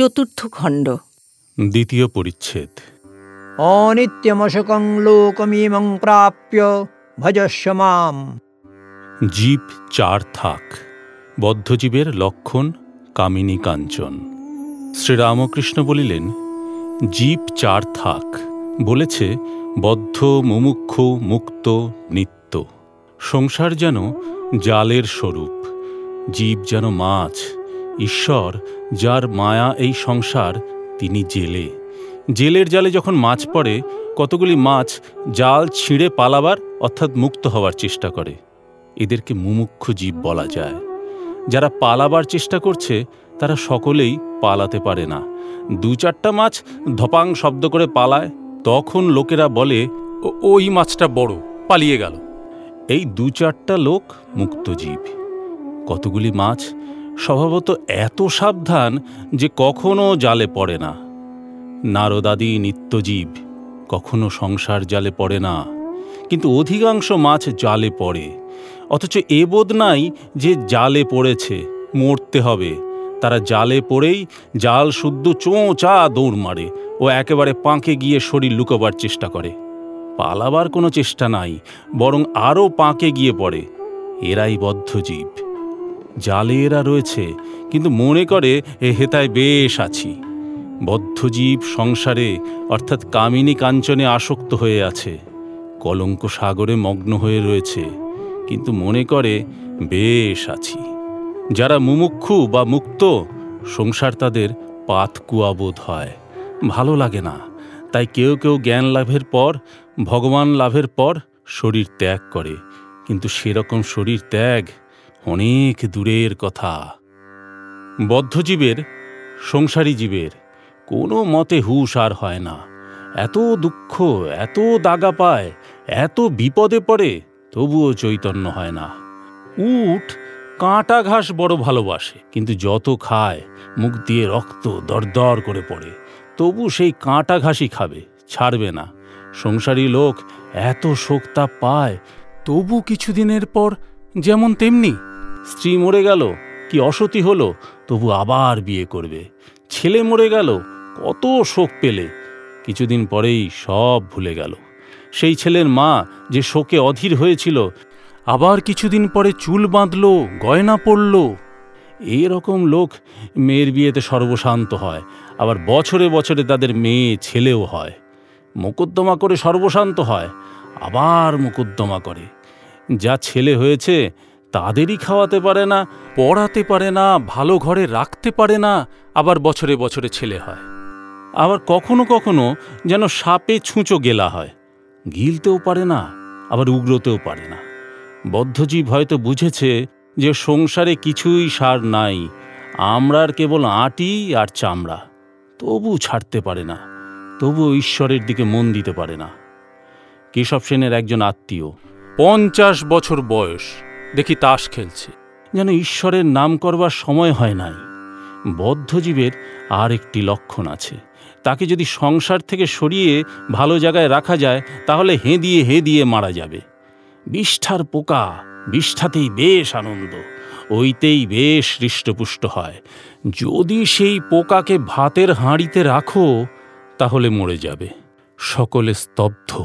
চতুর্থ খণ্ড। দ্বিতীয় পরিচ্ছেদ। অনিত্যমশকং লোকমিমং প্রাপ্য ভজস্ব মাম। জীব চার থাক বদ্ধজীবের লক্ষণ কামিনী কাঞ্চন। শ্রীরামকৃষ্ণ বলিলেন জীব চার থাক বলেছে বদ্ধ মুমুক্ষ মুক্ত নিত্য। সংসার যেন জালের স্বরূপ জীব যেন মাছ ঈশ্বর, যার মায়া এই সংসার, তিনি জেলে। জেলের জালে যখন মাছ পড়ে, কতগুলি মাছ জাল ছিঁড়ে পালাবার, অর্থাৎ মুক্ত হওয়ার চেষ্টা করে। এদেরকে মুমুক্ষু জীব বলা যায়। যারা পালাবার চেষ্টা করছে, তারা সকলেই পালাতে পারে না। দু চারটা মাছ ধপাং শব্দ করে পালায়, তখন লোকেরা বলে ওই মাছটা বড়, পালিয়ে গেল। এই দু চারটা লোক মুক্ত জীব। কতগুলি মাছ? স্বভাবত এত সাবধান যে কখনো জালে পড়ে না। নারদাদি নিত্যজীব, কখনো সংসার জালে পড়ে না। কিন্তু অধিকাংশ মাছ জালে পড়ে। অথচ এ বোধ নাই যে জালে পড়েছে, মরতে হবে। তারা জালে পড়েই জাল শুদ্ধ চোঁচা দৌড় মারে ও একেবারে পাঁকে গিয়ে শরীর লুকোবার চেষ্টা করে। পালাবার কোনো চেষ্টা নাই, বরং আরও পাঁকে গিয়ে পড়ে। এরাই বদ্ধজীব। জালে এরা রয়েছে, কিন্তু মনে করে, এ হেতায় বেশ আছি। বদ্ধজীব সংসারে, অর্থাৎ কামিনী কাঞ্চনে আসক্ত হয়ে আছে। কলঙ্ক সাগরে মগ্ন হয়ে রয়েছে, কিন্তু মনে করে, বেশ আছি। যারা মুমুক্ষু বা মুক্ত, সংসার তাদের পাতকুয়া বোধ হয়। ভালো লাগে না। তাই কেউ কেউ জ্ঞান লাভের পর, ভগবান লাভের পর শরীর ত্যাগ করে। কিন্তু সেরকম শরীর ত্যাগ অনেক দূরের কথা। বদ্ধজীবের, সংসারী জীবের কোনো মতে হুশ আর হয় না। এত দুঃখ, এত দাগা পায়, এত বিপদে পড়ে তবুও চৈতন্য হয় না। উট, কাঁটা ঘাস বড় ভালোবাসে, কিন্তু যত খায়, মুখ দিয়ে রক্ত দরদর করে পড়ে। তবু সেই কাঁটা ঘাসই খাবে, ছাড়বে না। সংসারী লোক এত শোকতাপ পায়, তবু কিছুদিনের পর যেমন তেমনি। স্ত্রী মরে গেল, কি অসতি হলো, তবু আবার বিয়ে করবে। ছেলে মরে গেল, কত শোক পেলে। কিছুদিন পরেই সব ভুলে গেল। সেই ছেলের মা যে শোকে অধীর হয়েছিল, আবার কিছুদিন পরে চুল বাঁধল, গয়না পড়ল এরকম লোক মেয়ের বিয়েতে সর্বশান্ত হয়, আবার বছরে বছরে তাদের মেয়ে ছেলেও হয়। মোকদ্দমা করে সর্বশান্ত হয়, আবার মোকদ্দমা করে। যা ছেলে হয়েছে তাদেরই খাওয়াতে পারে না, পড়াতে পারে না, ভালো ঘরে রাখতে পারে না, আবার বছরে বছরে ছেলে হয়। আবার কখনো কখনো যেন সাপে ছুঁচো গেলা হয়। গিলতেও পারে না, আবার উগ্রতেও পারে না। বদ্ধজীব হয়তো বুঝেছে যে সংসারে কিছুই সার নাই আমরার কেবল আটি আর চামড়া। তবু ছাড়তে পারে না, তবু ঈশ্বরের দিকে মন দিতে পারে না। কেশব সেনের একজন আত্মীয় পঞ্চাশ বছর বয়স। দেখি তাস খেলছে। যেন ঈশ্বরের নাম করবার সময় হয় নাই। বদ্ধজীবের আর একটি লক্ষণ আছে। তাকে যদি সংসার থেকে সরিয়ে ভালো জায়গায় রাখা যায়, তাহলে হেঁদিয়ে হেঁদিয়ে মারা যাবে। বিষ্ঠার পোকা বিষ্ঠাতেই বেশ আনন্দ। ওইতেই বেশ হৃষ্টপুষ্ট হয়। যদি সেই পোকাকে ভাতের হাঁড়িতে রাখো, তাহলে মরে যাবে। সকলে স্তব্ধ।